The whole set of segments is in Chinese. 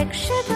प्रेक्षक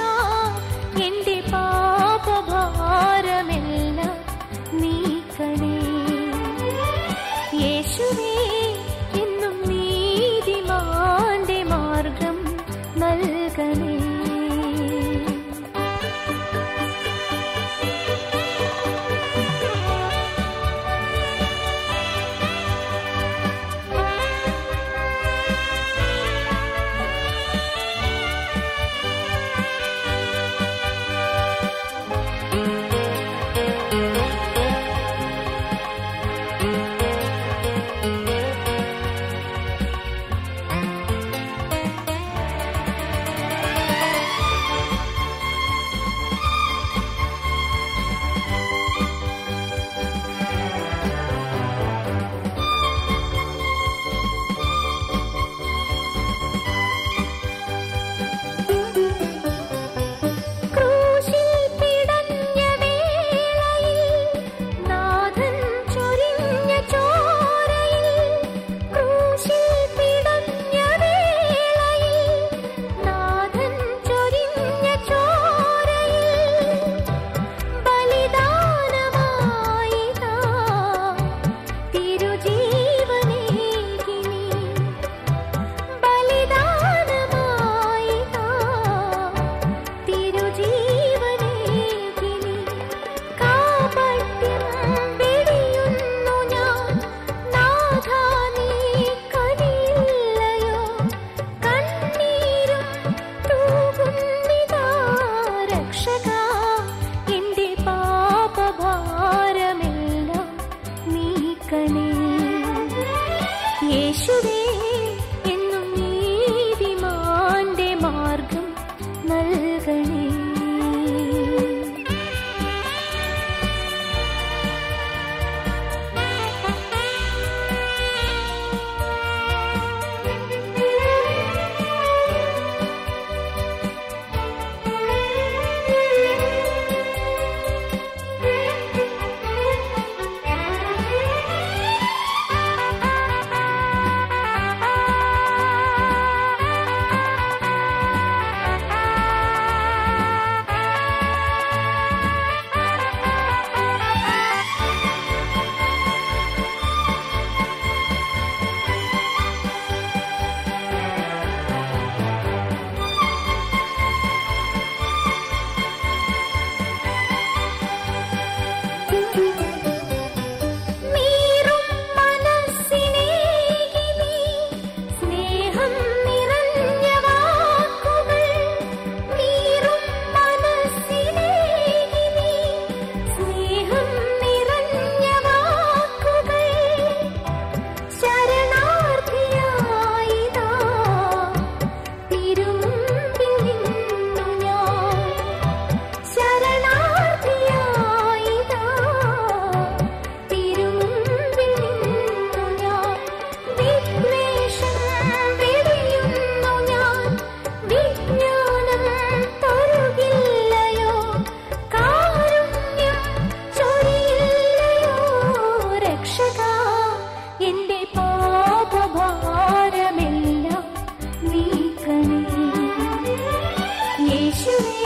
也许你